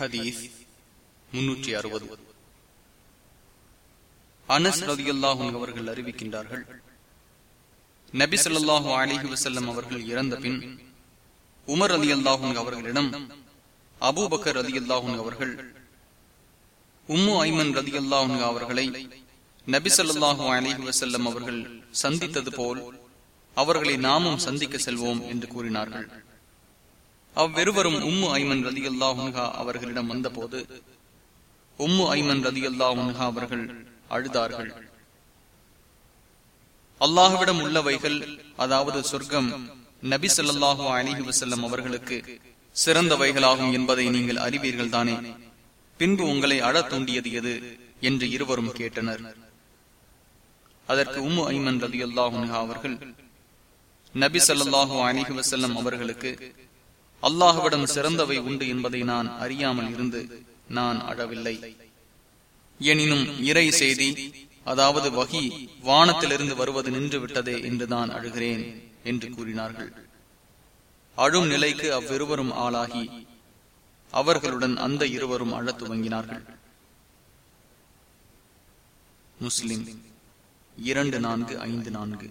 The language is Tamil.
ஹதீஸ் முன்னூற்றி அறுபது. அனஸ் ரதியுல்லாஹும் அவர்கள் அறிவிக்கின்றார்கள். நபி சொல்லாஹு அலிஹி வசல்லம் அவர்கள் இறந்த பின் உமர் அலி அல்லாஹும் அவர்களிடம் அபூபக்கர் ரதி அல்லாஹும் அவர்கள் உம்மு ஐமன் ரதி அல்லாஹும் அவர்களை நபி சொல்லாஹு அலிஹி வசல்லம் அவர்கள் சந்தித்தது போல் அவர்களை நாமும் சந்திக்க செல்வோம் என்று கூறினார்கள். அவ்விருவரும் உம்மு ஐமன் ரதி அல்லாஹுன்ஹா அவர்களிடம் வந்தபோது உம்மு ஐமன் ரதி அல்லாஹுன்ஹா அவர்கள் அழுதார்கள். அல்லாஹுவிடம் உள்ளவைகள் அதாவது சொர்க்கம் நபி சொல்லாஹு அலிஹி வசல்லம் அவர்களுக்கு சிறந்தவைகளாகும் என்பதை நீங்கள் அறிவீர்கள் தானே பின்பு உங்களை அழத் தூண்டியது எது என்று இருவரும் கேட்டனர். அதற்கு உம்மு ஐமன் ரதி அல்லாஹுன்ஹா அவர்கள் நபி ஸல்லல்லாஹு அலிஹி வசல்லம் அவர்களுக்கு அல்லாஹுவிடம் சிறந்தவை உண்டு என்பதை நான் அறியாமல் இருந்து நான் அழவில்லை. எனினும் இறை செய்தி அதாவது வகி வானத்திலிருந்து வருவது நின்று விட்டதே என்று நான் அழுகிறேன் என்று கூறினார்கள். அழும் நிலைக்கு அவ்விருவரும் ஆளாகி அவர்களுடன் அந்த இருவரும் அழத் துவங்கினார்கள். முஸ்லிம் இரண்டு நான்கு ஐந்து நான்கு.